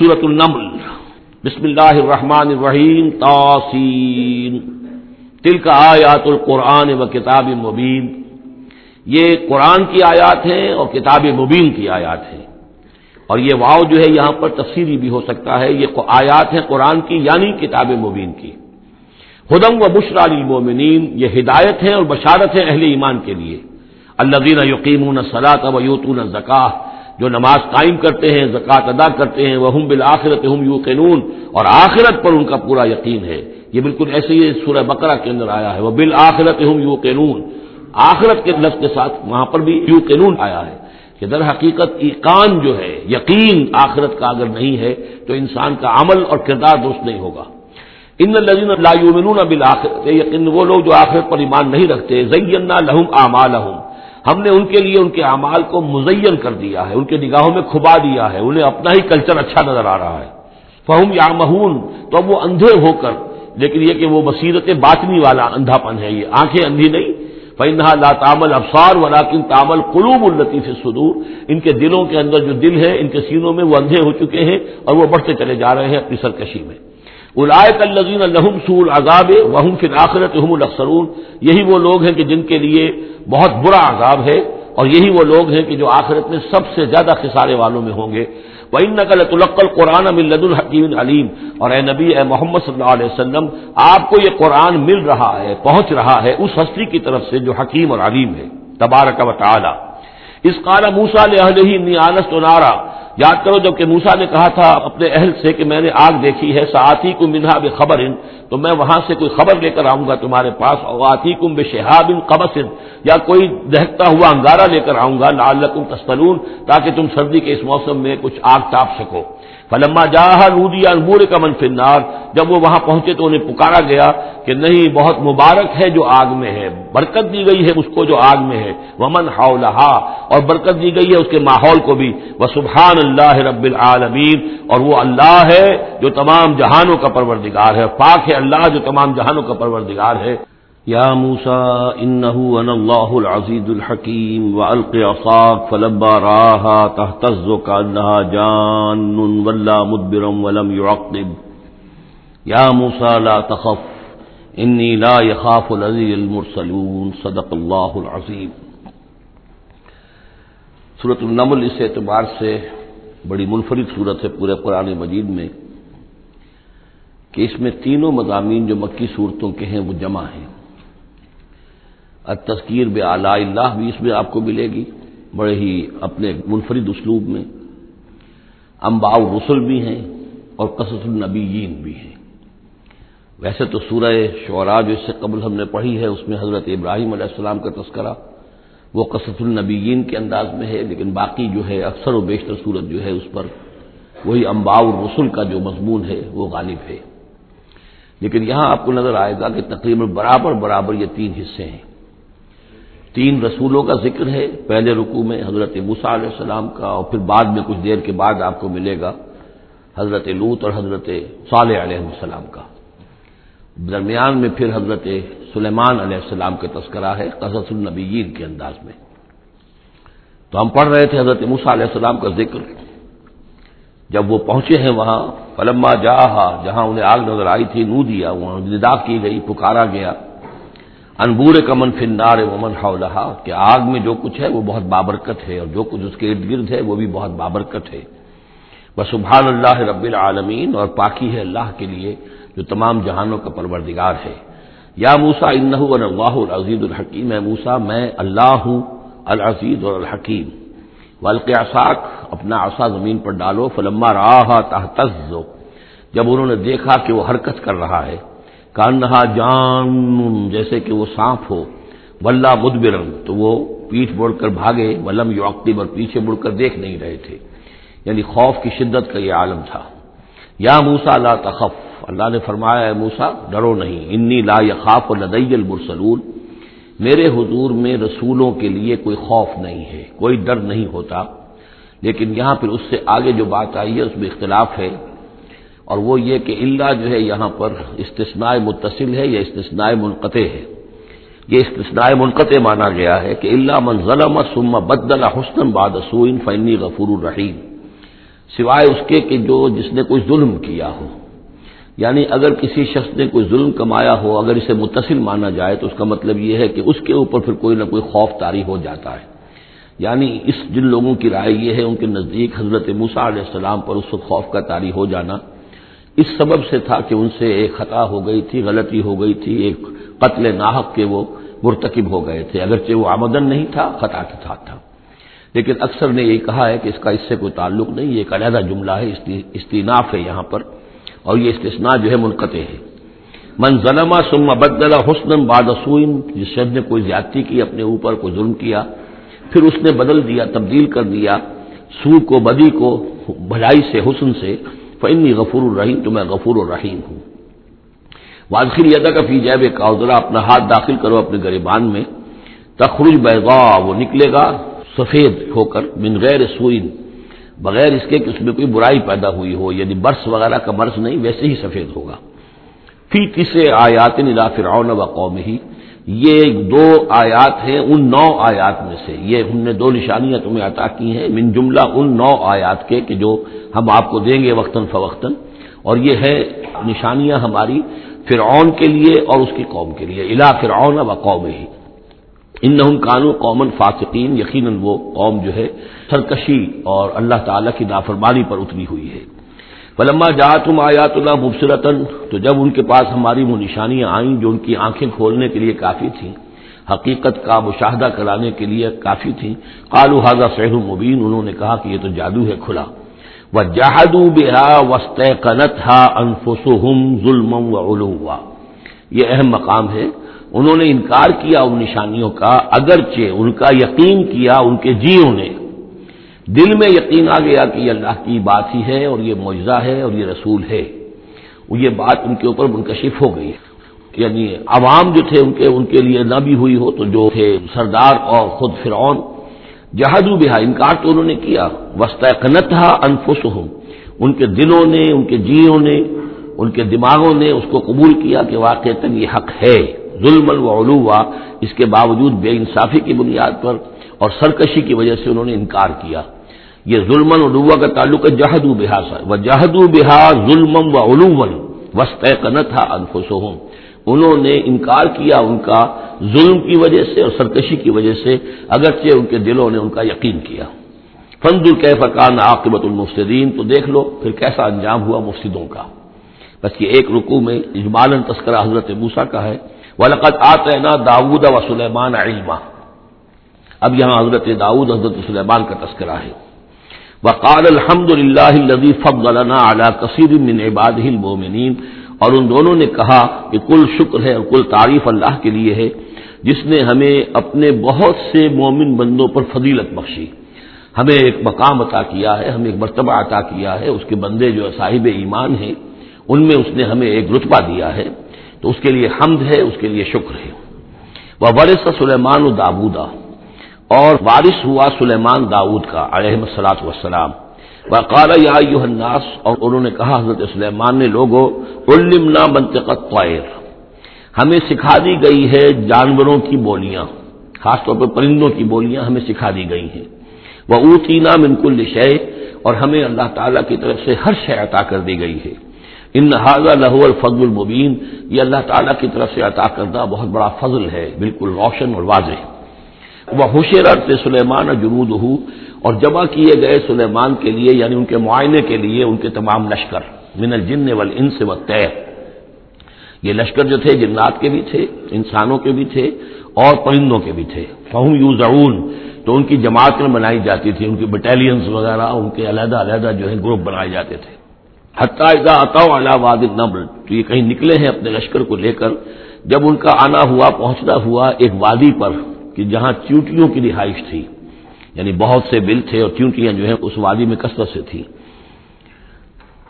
سورت النمل. بسم اللہ الرحمن الرحیم، تاسین. تل کا آیات القرآن و کتاب مبین. یہ قرآن کی آیات ہیں اور کتاب مبین کی آیات ہیں. اور یہ واؤ جو ہے یہاں پر تفصیلی بھی ہو سکتا ہے. یہ آیات ہیں قرآن کی یعنی کتاب مبین کی. ہدم و بشرا المومنین یہ ہدایت ہے اور بشارت ہے اہل ایمان کے لیے. اللہ دین یقین صلاح و یوتون زکاہ جو نماز قائم کرتے ہیں، زکوٰۃ ادا کرتے ہیں وہ بالآخرت ہم یو قانون اور آخرت پر ان کا پورا یقین ہے۔ یہ بالکل ایسے ہی سورہ بقرہ کے اندر آیا ہے۔ وہ بالآخرت ہم یو قانون آخرت کے لفظ کے ساتھ وہاں پر بھی یو قانون آیا ہے کہ در حقیقت ایقان جو ہے، یقین آخرت کا اگر نہیں ہے تو انسان کا عمل اور کردار درست نہیں ہوگا۔ ان لذین اللہ بالآخرت یقین وہ لوگ جو آخرت پر ایمان نہیں رکھتے زینا لہم آما لہم ہم نے ان کے لیے ان کے اعمال کو مزین کر دیا ہے، ان کے نگاہوں میں کھبا دیا ہے، انہیں اپنا ہی کلچر اچھا نظر آ رہا ہے۔ فہم یا مہون تو اب وہ اندھے ہو کر، لیکن یہ کہ وہ بصیرت باطنی والا اندھا پن ہے، یہ آنکھیں اندھی نہیں۔ فنحا لا تامل افسار ولاکن تامل قلوب الطیف صدور ان کے دلوں کے اندر جو دل ہے، ان کے سینوں میں وہ اندھے ہو چکے ہیں اور وہ بڑھتے چلے جا رہے ہیں اپنی سرکشی میں۔ الائے الزین الحم سور عذاب وہم پھر آخرت ہم الخسرون یہی وہ لوگ ہیں کہ جن کے لیے بہت برا عذاب ہے اور یہی وہ لوگ ہیں کہ جو آخرت میں سب سے زیادہ خسارے والوں میں ہوں گے۔ وہ ان نقل تلقل قرآن ملد الحکیم علیم اور اے نبی، اے محمد صلی اللہ علیہ وسلم، آپ کو یہ قرآن مل رہا ہے، پہنچ رہا ہے اس ہستی کی طرف سے جو حکیم اور علیم ہے، تبارک و تعالی۔ اس قال موسا نے نیانس و نارا۔ یاد کرو جبکہ موسا نے کہا تھا اپنے اہل سے کہ میں نے آگ دیکھی ہے ساتھی کو منہا بے خبر تو میں وہاں سے کوئی خبر لے کر آؤں گا تمہارے پاس اوقاتی کم بے شہاب ان قبص یا کوئی دہتا ہوا انگارہ لے کر آؤں گا لال تستلون، تاکہ تم سردی کے اس موسم میں کچھ آگ تاپ سکو۔ فلما جاہ لودیا انبور کا من فنار، جب وہ وہاں پہنچے تو انہیں پکارا گیا کہ نہیں، بہت مبارک ہے جو آگ میں ہے، برکت دی گئی ہے اس کو جو آگ میں ہے، ومن ہاؤ اور برکت دی گئی ہے اس کے ماحول کو بھی وہ سبحان اللہ رب العالمین، اور وہ اللہ ہے جو تمام جہانوں کا پروردگار ہے، پاک ہے اللہ جو تمام جہانوں کا پروردگار ہے۔ یا موسا انه انا الله العزيز الحكيم والق عصاك فلما راها تهتز كانها جان ولا مدبرا ولم يعقب يا موسى لا تخف اني لا يخاف الذي المرسلون صدق الله العظيم سورت النمل اس اعتبار سے بڑی منفرد صورت ہے پورے قرآن مجید میں کہ اس میں تینوں مضامین جو مکی صورتوں کے ہیں وہ جمع ہیں تذکیر بے اعلی اللہ بھی اس میں آپ کو ملے گی، بڑے ہی اپنے منفرد اسلوب میں۔ امبا رسول بھی ہیں اور قصص النبیین بھی ہیں۔ ویسے تو سورہ شعراء جو اس سے قبل ہم نے پڑھی ہے، اس میں حضرت ابراہیم علیہ السلام کا تذکرہ، وہ قصص النبیین کے انداز میں ہے، لیکن باقی جو ہے، اکثر و بیشتر صورت جو ہے، اس پر وہی امبا رسول کا جو مضمون ہے، وہ غالب ہے۔ لیکن یہاں آپ کو نظر آئے گا کہ تقریباً برابر برابر یہ تین حصے ہیں۔ تین رسولوں کا ذکر ہے، پہلے رکوع میں حضرت موسا علیہ السلام کا اور پھر بعد میں کچھ دیر کے بعد آپ کو ملے گا حضرت لوت اور حضرت صالح علیہ السلام کا۔ درمیان میں پھر حضرت سلیمان علیہ السلام کا تذکرہ ہے قصص النبیین کے انداز میں۔ تو ہم پڑھ رہے تھے حضرت موسا علیہ السلام کا ذکر۔ جب وہ پہنچے ہیں وہاں، فلما جا جہاں انہیں آگ نظر آئی تھی، نو دیا، وہاں ندا کی گئی، پکارا گیا۔ انبور کمن فنار ومن حولہا، کہ آگ میں جو کچھ ہے وہ بہت بابرکت ہے، اور جو کچھ اس کے ارد گرد ہے وہ بھی بہت بابرکت ہے۔ بس سبحان اللہ رب العالمین، اور پاکی ہے اللہ کے لیے جو تمام جہانوں کا پروردگار ہے۔ یا موسا ان رہا کانہا جان جیسے کہ وہ سانپ ہو ولہ مدبرن تو وہ پیٹھ بڑھ کر بھاگے، ولم یو اور پیچھے مڑ کر دیکھ نہیں رہے تھے۔ یعنی خوف کی شدت کا یہ عالم تھا۔ یا موسا لا تخف۔ اللہ نے فرمایا ہے موسا ڈرو نہیں۔ انی لا یخاف لدی المرسلون۔ میرے حضور میں رسولوں کے لیے کوئی خوف نہیں ہے، کوئی ڈر نہیں ہوتا۔ لیکن یہاں پھر اس سے آگے جو بات آئی ہے، اس میں اختلاف ہے۔ اور وہ یہ کہ اللہ جو ہے یہاں پر استثناء متصل ہے یا استثناء منقطع ہے۔ یہ استثناء منقطع مانا گیا ہے کہ اللہ من ظلم ثم بدل حسن باد سوئن فنی غفور الرحیم سوائے اس کے کہ جو جس نے کوئی ظلم کیا ہو۔ یعنی اگر کسی شخص نے کوئی ظلم کمایا ہو، اگر اسے متصل مانا جائے تو اس کا مطلب یہ ہے کہ اس کے اوپر پھر کوئی نہ کوئی خوف تاری ہو جاتا ہے۔ یعنی اس جن لوگوں کی رائے یہ ہے، ان کے نزدیک حضرت موسا علیہ السلام پر اس وقت خوف کا تاری ہو جانا۔ اس سبب سے تھا کہ ان سے ایک خطا ہو گئی تھی، غلطی ہو گئی تھی، ایک قتل ناحق کے وہ مرتکب ہو گئے تھے۔ اگرچہ وہ آمدن نہیں تھا، خطا کے ساتھ تھا۔ لیکن اکثر نے یہ کہا ہے کہ اس کا اس سے کوئی تعلق نہیں، یہ ایک علیحدہ جملہ ہے استیناف ہے یہاں پر، اور یہ استثناء جو ہے منقطع ہے۔ من ظلم سم بدلا حسن بادسوئن جس شخص نے کوئی زیادتی کی، اپنے اوپر کوئی ظلم کیا، پھر اس نے بدل دیا، تبدیل کر دیا سو کو، بدی کو، بھلائی سے، حسن سے۔ فنی غفور الرحیم تو میں غفور الرحیم ہوں۔ واضح ادا کا فی جیب کا ذرا اپنا ہاتھ داخل کرو اپنے گریبان میں۔ تخرج بیضا وہ نکلے گا سفید ہو کر، من غیر سوئن بغیر اس کے کہ اس میں کوئی برائی پیدا ہوئی ہو یعنی برس وغیرہ کا مرض نہیں، ویسے ہی سفید ہوگا۔ فی کسے آیات نلا فرعون و قوم ہی یہ دو آیات ہیں، ان نو آیات میں سے۔ یہ ہم نے دو نشانیاں تمہیں عطا کی ہیں، من جملہ ان نو آیات کے کہ جو ہم آپ کو دیں گے وقتاً فوقتاً۔ اور یہ ہے نشانیاں ہماری فرعون کے لیے اور اس کی قوم کے لیے الا فرعون و قوم ہی ان نہ قانو قومن فاسقین، یقیناً وہ قوم جو ہے سرکشی اور اللہ تعالی کی نافرمانی پر اتری ہوئی ہے۔ فلما جا تم آیات اللہ مبصرتن تو جب ان کے پاس ہماری وہ نشانیاں آئیں جو ان کی آنکھیں کھولنے کے لیے کافی تھیں، حقیقت کا مشاہدہ کرانے کے لیے کافی تھیں قالو حاضہ سہر مبین، انہوں نے کہا کہ یہ تو جادو ہے کھلا۔ وہ جہادو بحا وسط قنت ہا انفسم ظلم و علوا یہ اہم مقام ہے۔ انہوں نے انکار کیا ان نشانیوں کا، اگرچہ ان کا یقین کیا ان کے جیوں نے۔ دل میں یقین آ گیا کہ یہ اللہ کی بات ہی ہے اور یہ معجزہ ہے اور یہ رسول ہے۔ یہ بات ان کے اوپر منکشف ہو گئی۔ یعنی عوام جو تھے ان کے ان کے لیے نہ بھی ہوئی ہو تو جو تھے سردار اور خود فرعون، جہادو بہا، انکار تو انہوں نے کیا۔ وسط قنت انفس ان کے دلوں نے، ان کے جیوں نے، ان کے دماغوں نے اس کو قبول کیا کہ واقع تک یہ حق ہے۔ ظلم و علوا اس کے باوجود بے انصافی کی بنیاد پر اور سرکشی کی وجہ سے انہوں نے انکار کیا۔ یہ ظلم علوا کا تعلق ہے جہد و بحا و جہد و بحا ظلم و علوم وسط تھا انفسوہم انہوں نے انکار کیا ان کا ظلم کی وجہ سے اور سرکشی کی وجہ سے، اگرچہ ان کے دلوں نے ان کا یقین کیا۔ فند القفقان عاقبت المفسدین، تو دیکھ لو پھر کیسا انجام ہوا مفسدوں کا۔ بس یہ ایک رکوع میں اجمالن تذکرہ حضرت موسا کا ہے۔ ولقت آتے نا داود و سلیمان علما۔ اب یہاں حضرت داود حضرت سلیمان کا تذکرہ ہے۔ وقال الحمد للہ کثیر من عباد المومنین اور ان دونوں نے کہا کہ کل شکر ہے اور کل تعریف اللہ کے لیے ہے، جس نے ہمیں اپنے بہت سے مومن بندوں پر فضیلت بخشی۔ ہمیں ایک مقام عطا کیا ہے، ہمیں ایک مرتبہ عطا کیا ہے، اس کے بندے جو صاحب ایمان ہیں، ان میں اس نے ہمیں ایک رتبہ دیا ہے۔ تو اس کے لیے حمد ہے، اس کے لیے شکر ہے۔ وہ برس سلیمان و دابودا اور بارش ہوا سلیمان داود کا علیہ السلاط وسلام وقال یا الناس، اور انہوں نے کہا، حضرت سلیمان نے لوگوں، علمنا منطقت طائر ہمیں سکھا دی گئی ہے جانوروں کی بولیاں، خاص طور پر پرندوں کی بولیاں ہمیں سکھا دی گئی ہیں۔ وہ اوتینا منکل شے اور ہمیں اللہ تعالی کی طرف سے ہر شے عطا کر دی گئی ہے۔ ان نہذا لہو الفضل المبین یہ اللہ تعالیٰ کی طرف سے عطا کردہ بہت بڑا فضل ہے، بالکل روشن اور واضح۔ وہ حشیرت سلیمان جرود ہو اور جمع کیے گئے سلیمان کے لیے یعنی ان کے معائنے کے لیے، ان کے تمام لشکر، من الجن والانس سے و طے یہ لشکر جو تھے، جنات کے بھی تھے، انسانوں کے بھی تھے، اور پرندوں کے بھی تھے۔ فہم یو تو ان کی جماعت میں بنائی جاتی تھی، ان کی بٹالینس وغیرہ، ان کے علیحدہ علیحدہ جو ہے گروپ بنائے جاتے تھے۔ حتیٰ آتا اللہ واد نبر تو یہ کہیں نکلے ہیں اپنے لشکر کو لے کر، جب ان کا آنا ہوا، پہنچنا ہوا ایک وادی پر کہ جہاں چیوٹیوں کی رہائش تھی یعنی بہت سے بل تھے اور چیوٹیاں جو ہیں اس وادی میں کثرت سے تھیں۔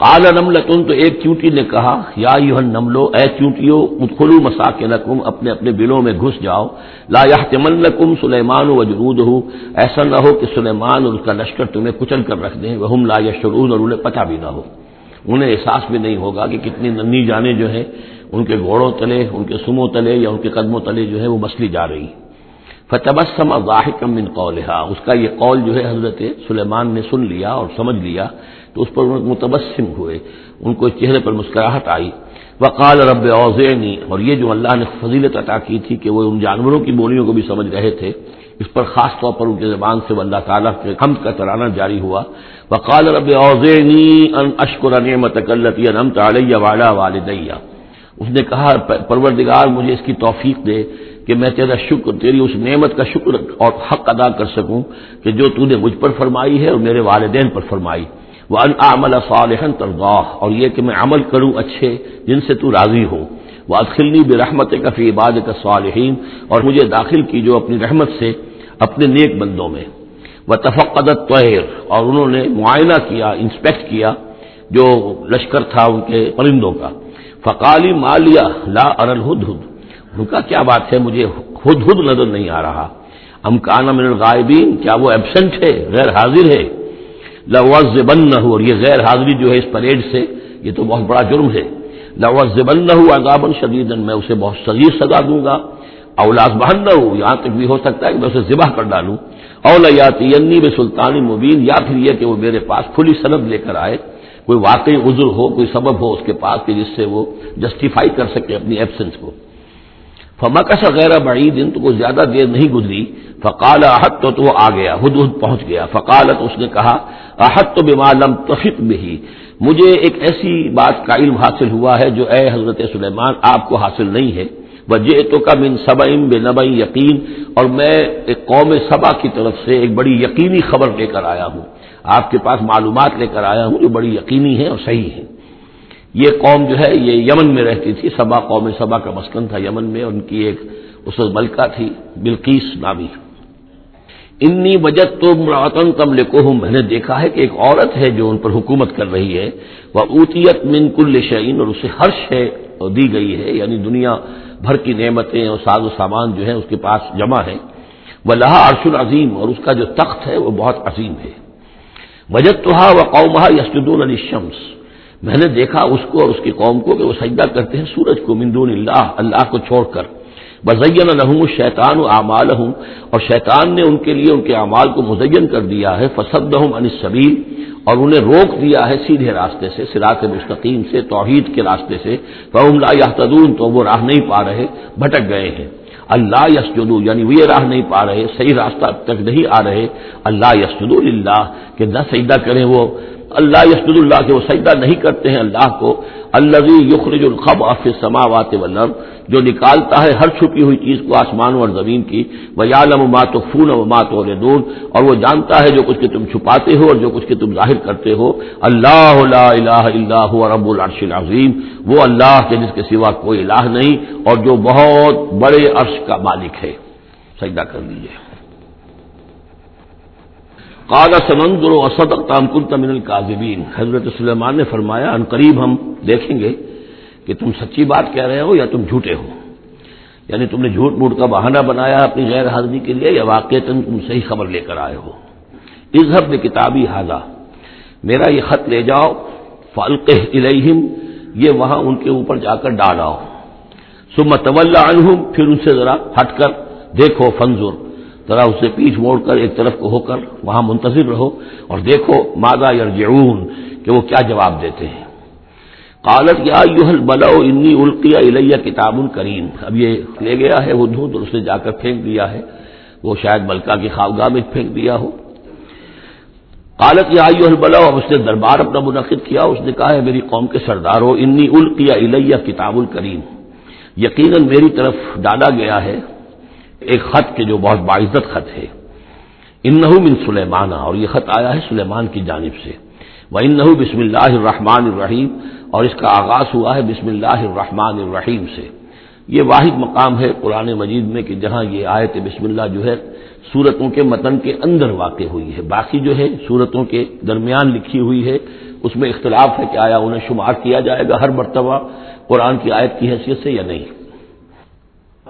کال نملتن، تو ایک چونٹی نے کہا، یا یو نملو اے چونٹیو ادخلو مساکن اپنے اپنے بلوں میں گھس جاؤ۔ لا یا لکم سلیمان و جرود ہو ایسا نہ ہو کہ سلیمان اور اس کا لشکر تمہیں کچل کر رکھ دیں وہ لا یشرون اور انہیں پتہ بھی نہ ہو۔ انہیں احساس بھی نہیں ہوگا کہ کتنی ننی جانیں جو ہیں، ان کے گھوڑوں تلے، ان کے سموں تلے یا ان کے قدموں تلے جو ہے وہ مسلی جا رہی۔ فتبسم من قولها اس کا یہ قول جو ہے حضرت سلیمان نے سن لیا اور سمجھ لیا، تو اس پر متبسم ہوئے، ان کو چہرے پر مسکراہٹ آئی۔ وقال رب اوزینی اور یہ جو اللہ نے فضیلت عطا کی تھی کہ وہ ان جانوروں کی بولیوں کو بھی سمجھ رہے تھے، اس پر خاص طور پر ان کے زبان سے اللہ تعالیٰ کے حمد کا ترانہ جاری ہوا۔ وقال رب اوزینی ان اشکر نعمت کلتی انمت علیہ والا والدیہ اس نے کہا، پروردگار مجھے اس کی توفیق دے کہ میں تیرا شکر، تیری اس نعمت کا شکر اور حق ادا کر سکوں کہ جو تو نے مجھ پر فرمائی ہے اور میرے والدین پر فرمائی۔ وہ ان صالحن ترغاہ اور یہ کہ میں عمل کروں اچھے جن سے تو راضی ہو وہ ادخلنی بے رحمت کفی عبادت صالحین اور مجھے داخل کی جو اپنی رحمت سے اپنے نیک بندوں میں۔ وہ تفقدت طیر اور انہوں نے معائنہ کیا، انسپیکٹ کیا جو لشکر تھا ان کے پرندوں کا۔ فقالی مالیا لا ارل ہد کا کیا بات ہے؟ مجھے خود خود نظر نہیں آ رہا۔ ام کانا من الغائبین، کیا وہ ایبسنٹ ہے؟ غیر حاضر ہے۔ لوز بن ہو اور یہ غیر حاضری جو ہے اس پریڈ سے، یہ تو بہت بڑا جرم ہے۔ لوز بن نہ ہو اگابن شدید میں اسے بہت شدید سزا دوں گا۔ اولاس بہن نہ ہو یہاں تک بھی ہو سکتا ہے کہ میں اسے ذبح کر ڈالوں۔ اولا یا تینی میں سلطانی مبین، یا پھر یہ کہ وہ میرے پاس کھلی سند لے کر آئے۔ کوئی واقعی عذر ہو، کوئی سبب ہو اس کے پاس کہ جس سے وہ جسٹیفائی کر سکے اپنی ایبسنس کو۔ فما کا غیر بڑی دن تو کو زیادہ دیر نہیں گزری۔ فقال احد تو تو وہ آ گیا، ہد ہد پہنچ گیا۔ فقالت، اس نے کہا احد تو بمالم تفق بھی مجھے ایک ایسی بات کا علم حاصل ہوا ہے جو اے حضرت سلیمان، آپ کو حاصل نہیں ہے۔ وجہ تو کا من صبا بے نبئی یقین، اور میں ایک قوم صبا کی طرف سے ایک بڑی یقینی خبر لے کر آیا ہوں۔ آپ کے پاس معلومات لے کر آیا ہوں جو بڑی یقینی ہے اور صحیح ہے یہ قوم جو ہے، یہ یمن میں رہتی تھی، سبا قوم، سبا کا مسکن تھا یمن میں ان کی ایک اس ملکہ تھی، بلقیس نامی۔ انی بجت تو مراتن تم لکھو میں نے دیکھا ہے کہ ایک عورت ہے جو ان پر حکومت کر رہی ہے۔ وہ اوتیت من کل شعین اور اسے ہر شے دی گئی ہے یعنی دنیا بھر کی نعمتیں اور ساز و سامان جو ہے اس کے پاس جمع ہے وہ لہا عرش العظیم اور اس کا جو تخت ہے، وہ بہت عظیم ہے۔ بجت تو ہا وہ قومہ یسجدون علی شمس میں نے دیکھا اس کو اور اس کی قوم کو کہ وہ سجدہ کرتے ہیں، سورج کو مندون اللہ اللہ کو چھوڑ کر۔ بزین الحم شیطان و اعمال ہوں اور شیطان نے ان کے لیے ان کے اعمال کو مزین کر دیا ہے۔ فسد ان سبیل اور انہیں روک دیا ہے سیدھے راستے سے سراط مستقیم سے، توحید کے راستے سے۔ فہم لا یا تو وہ راہ نہیں پا رہے، بھٹک گئے ہیں۔ اللہ یسجدو یعنی وہ یہ راہ نہیں پا رہے، صحیح راستہ اب تک نہیں آ رہے۔ اللہ یسجدو اللہ کہ نہ سجدہ کریں وہ۔ اللہ یسد اللہ کے وہ سجدہ نہیں کرتے ہیں اللہ کو. اللہ یخرج الخب آف سماوات ولر جو نکالتا ہے ہر چھپی ہوئی چیز کو آسمانوں اور زمین کی. وہ یالم مات و فون و مات و دون اور وہ جانتا ہے جو کچھ کہ تم چھپاتے ہو اور جو کچھ کہ تم ظاہر کرتے ہو. اللہ لا الہ الا هو رب العرش العظیم، وہ اللہ کے جس کے سوا کوئی الہ نہیں، اور جو بہت بڑے عرش کا مالک ہے. سجدہ کر لیجیے قالا سمندر و اسد اقتام کن تمن القاظبین حضرت سلیمان نے فرمایا، ان قریب ہم دیکھیں گے کہ تم سچی بات کہہ رہے ہو یا تم جھوٹے ہو۔ یعنی تم نے جھوٹ موٹ کا بہانہ بنایا اپنی غیر حاضری کے لیے یا واقع تم صحیح خبر لے کر آئے ہو۔ اظہب نے کتابی حاضہ میرا یہ خط لے جاؤ۔ فالق الہم یہ وہاں ان کے اوپر جا کر ڈالاؤ سم طول عنہم۔ پھر ان سے ذرا ہٹ کر دیکھو فنزور ذرا اسے پیچھ موڑ کر ایک طرف کو ہو کر وہاں منتظر رہو اور دیکھو مادہ یرجعون کہ وہ کیا جواب دیتے ہیں۔ قالت، یا یوہل بلو انی القیہ الیہ کتاب کریم۔ اب یہ لے گیا ہے وہ دھوت اور اسے جا کر پھینک دیا ہے۔ وہ شاید ملکہ کی خوابگاہ میں پھینک دیا ہو۔ قالت، یا یوہل بلو اب اس نے دربار اپنا منعقد کیا۔ اس نے کہا ہے میری قوم کے سردار ہو انی القیہ الیہ کتاب الکریم یقیناً میری طرف ڈالا گیا ہے۔ ایک خط کے جو بہت باعزت خط ہے۔ ان من سلیمانہ، اور یہ خط آیا ہے سلیمان کی جانب سے۔ وہ ان بسم اللہ الرحمن الرحیم اور اس کا آغاز ہوا ہے بسم اللہ الرحمن الرحیم سے۔ یہ واحد مقام ہے قرآن مجید میں کہ جہاں یہ آیت بسم اللہ جو ہے صورتوں کے متن کے اندر واقع ہوئی ہے۔ باقی جو ہے صورتوں کے درمیان لکھی ہوئی ہے۔ اس میں اختلاف ہے کہ آیا انہیں شمار کیا جائے گا ہر مرتبہ قرآن کی آیت کی حیثیت سے یا نہیں۔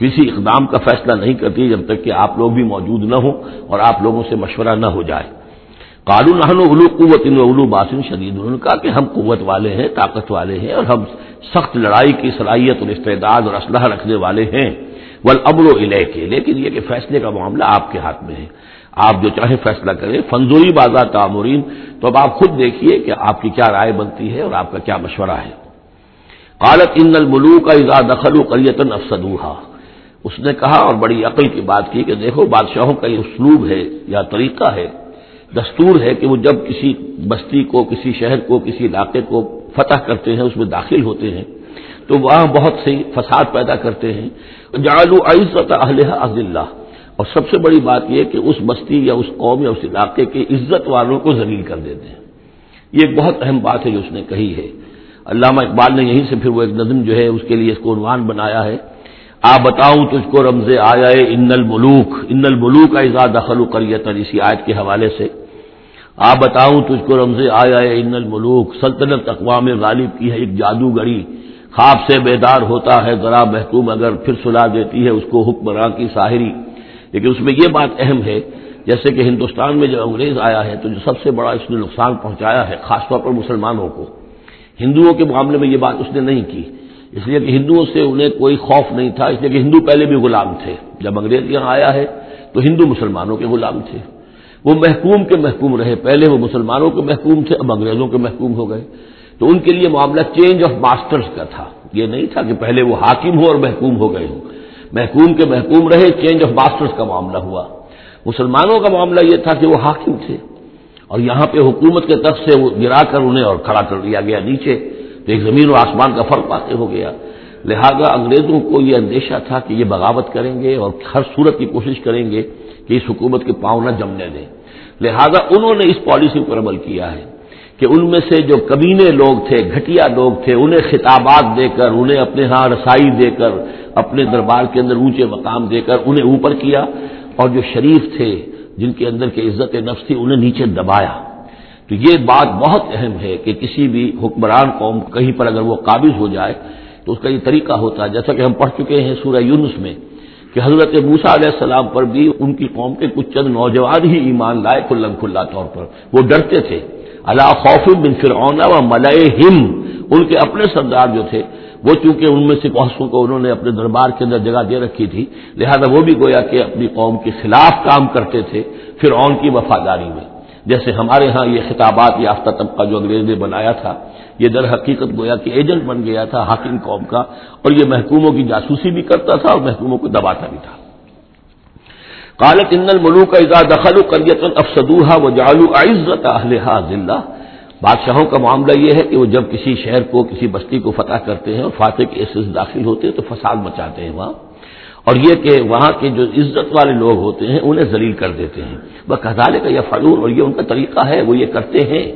کسی اقدام کا فیصلہ نہیں کرتی جب تک کہ آپ لوگ بھی موجود نہ ہوں اور آپ لوگوں سے مشورہ نہ ہو جائے۔ قالون اولو قوت ان اولو باسن شدید۔ انہوں نے کہا کہ ہم قوت والے ہیں، طاقت والے ہیں اور ہم سخت لڑائی کی صلاحیت اور استعداد اور اسلحہ رکھنے والے ہیں۔ ول ابر و علیہ کے لیکن یہ کہ فیصلے کا معاملہ آپ کے ہاتھ میں ہے۔ آپ جو چاہیں فیصلہ کریں۔ فنزوری بازار تعمرین تو اب آپ خود دیکھیے کہ آپ کی کیا رائے بنتی ہے اور آپ کا کیا مشورہ ہے۔ قالت ان الملو کا اضا دخل و قریتن افسدوہا اس نے کہا اور بڑی عقل کی بات کی کہ دیکھو بادشاہوں کا یہ اسلوب ہے یا طریقہ ہے، دستور ہے کہ وہ جب کسی بستی کو، کسی شہر کو، کسی علاقے کو فتح کرتے ہیں، اس میں داخل ہوتے ہیں، تو وہاں بہت سی فساد پیدا کرتے ہیں۔ جالو عزت اہل اللہ اور سب سے بڑی بات یہ کہ اس بستی یا اس قوم یا اس علاقے کے عزت والوں کو ذلیل کر دیتے ہیں۔ یہ ایک بہت اہم بات ہے جو اس نے کہی ہے۔ علامہ اقبال نے یہیں سے پھر وہ ایک نظم جو ہے، اس کے لیے اس کو عنوان بنایا ہے۔ آ بتاؤں تجھ کو رمز آیا ان الملوک ان الملوک کا دخل کریت اسی آیت کے حوالے سے۔ آ بتاؤں تجھ کو رمز آیا ان الملوک، سلطنت اقوام غالب کی ہے ایک جادوگری۔ خواب سے بیدار ہوتا ہے، ذرا محکوم اگر پھر سلا دیتی ہے اس کو حکمراں کی ساحری۔ لیکن اس میں یہ بات اہم ہے، جیسے کہ ہندوستان میں جب انگریز آیا ہے تو جو سب سے بڑا اس نے نقصان پہنچایا ہے، خاص طور پر مسلمانوں کو۔ ہندوؤں کے معاملے میں یہ بات اس نے نہیں کی۔ اس لیے کہ ہندوؤں سے انہیں کوئی خوف نہیں تھا، اس لیے کہ ہندو پہلے بھی غلام تھے۔ جب انگریز یہاں آیا ہے تو ہندو مسلمانوں کے غلام تھے۔ وہ محکوم کے محکوم رہے۔ پہلے وہ مسلمانوں کے محکوم تھے، اب انگریزوں کے محکوم ہو گئے۔ تو ان کے لیے معاملہ چینج آف ماسٹرز کا تھا۔ یہ نہیں تھا کہ پہلے وہ حاکم ہو اور محکوم ہو گئے ہوں۔ محکوم کے محکوم رہے چینج آف ماسٹرز کا معاملہ ہوا۔ مسلمانوں کا معاملہ یہ تھا کہ وہ حاکم تھے۔ اور یہاں پہ حکومت کے طرف سے وہ گرا کر انہیں اور کھڑا کر دیا گیا نیچے۔ تو ایک زمین و آسمان کا فرق واقع ہو گیا۔ لہذا انگریزوں کو یہ اندیشہ تھا کہ یہ بغاوت کریں گے اور ہر صورت کی کوشش کریں گے کہ اس حکومت کے پاؤں نہ جمنے دیں۔ لہذا انہوں نے اس پالیسی پر عمل کیا ہے کہ ان میں سے جو کمینے لوگ تھے، گھٹیا لوگ تھے، انہیں خطابات دے کر، انہیں اپنے ہاں رسائی دے کر، اپنے دربار کے اندر اونچے مقام دے کر انہیں اوپر کیا۔ اور جو شریف تھے، جن کے اندر کے عزت نفس تھی، انہیں نیچے دبایا۔ تو یہ بات بہت اہم ہے کہ کسی بھی حکمران قوم کہیں پر اگر وہ قابض ہو جائے تو اس کا یہ طریقہ ہوتا ہے۔ جیسا کہ ہم پڑھ چکے ہیں سورہ یونس میں کہ حضرت موسا علیہ السلام پر بھی ان کی قوم کے کچھ چند نوجوان ہی ایمان لائے کھلم کھلا طور پر۔ وہ ڈرتے تھے۔ اللہ خوف بن فرعون و ملئے ہم ان کے اپنے سردار جو تھے، وہ چونکہ ان میں سے بہتوں کو انہوں نے اپنے دربار کے اندر جگہ دے رکھی تھی، لہذا وہ بھی گویا کہ اپنی قوم کے خلاف کام کرتے تھے۔ فرعون کی وفاداری میں۔ جیسے ہمارے ہاں یہ خطابات یافتہ طبقہ جو انگریز نے بنایا تھا، یہ در حقیقت گویا کہ ایجنٹ بن گیا تھا حاکم قوم کا، اور یہ محکوموں کی جاسوسی بھی کرتا تھا اور محکوموں کو دباتا بھی تھا۔ کالت ان الملو کا اضا دخل و کریت افسدوہا وہ جالو ذلہ بادشاہوں کا معاملہ یہ ہے کہ وہ جب کسی شہر کو، کسی بستی کو فتح کرتے ہیں اور فاتح کے ایسے داخل ہوتے ہیں تو فساد مچاتے ہیں وہاں۔ اور یہ کہ وہاں کے جو عزت والے لوگ ہوتے ہیں انہیں ذلیل کر دیتے ہیں۔ وہ کزالے کا یہ فلور اور یہ ان کا طریقہ ہے، وہ یہ کرتے ہیں۔